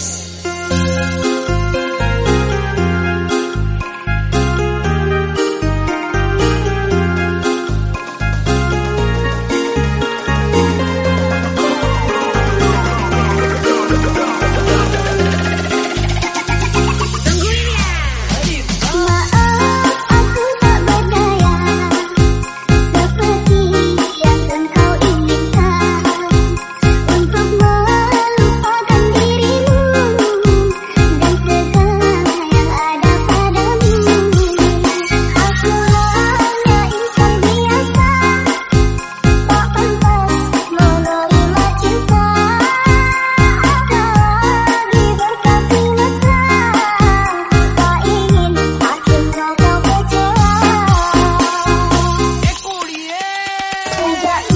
six. that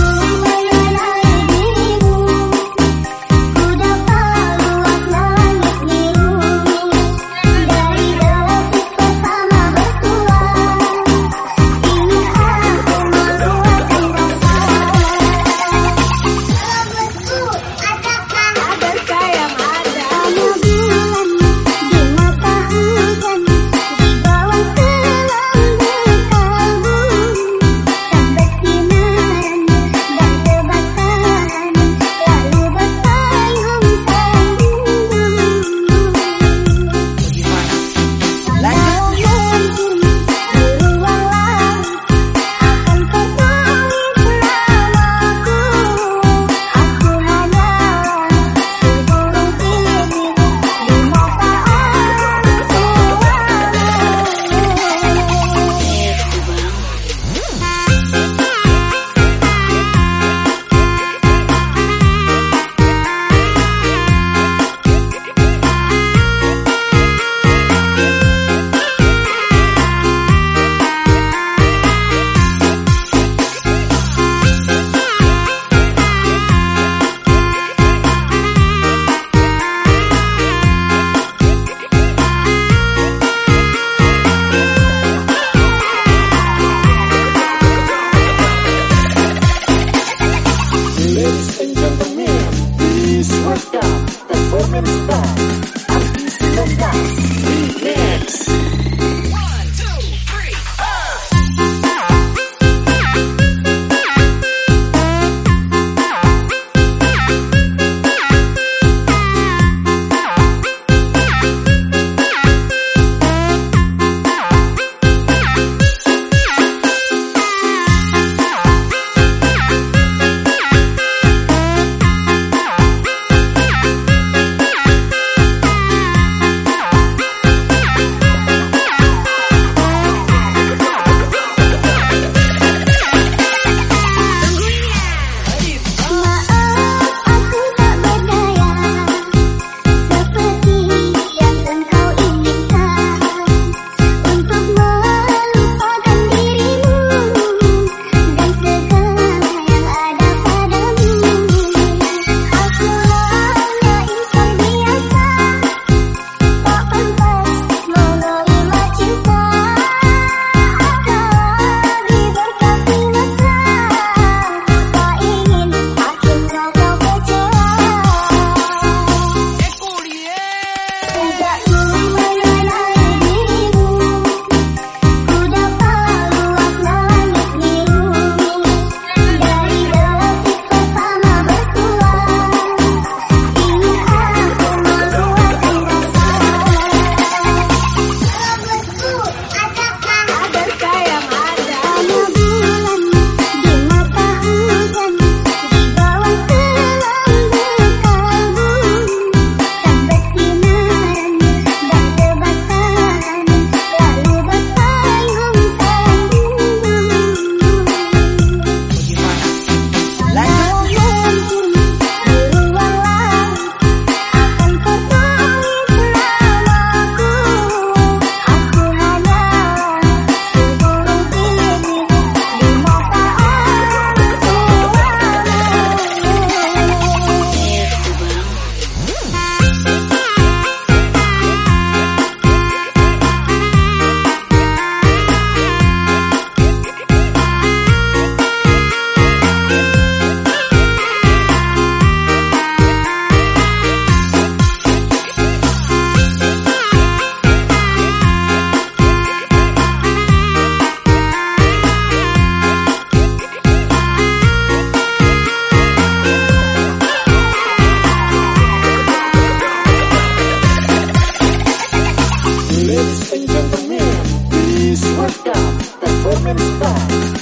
transform.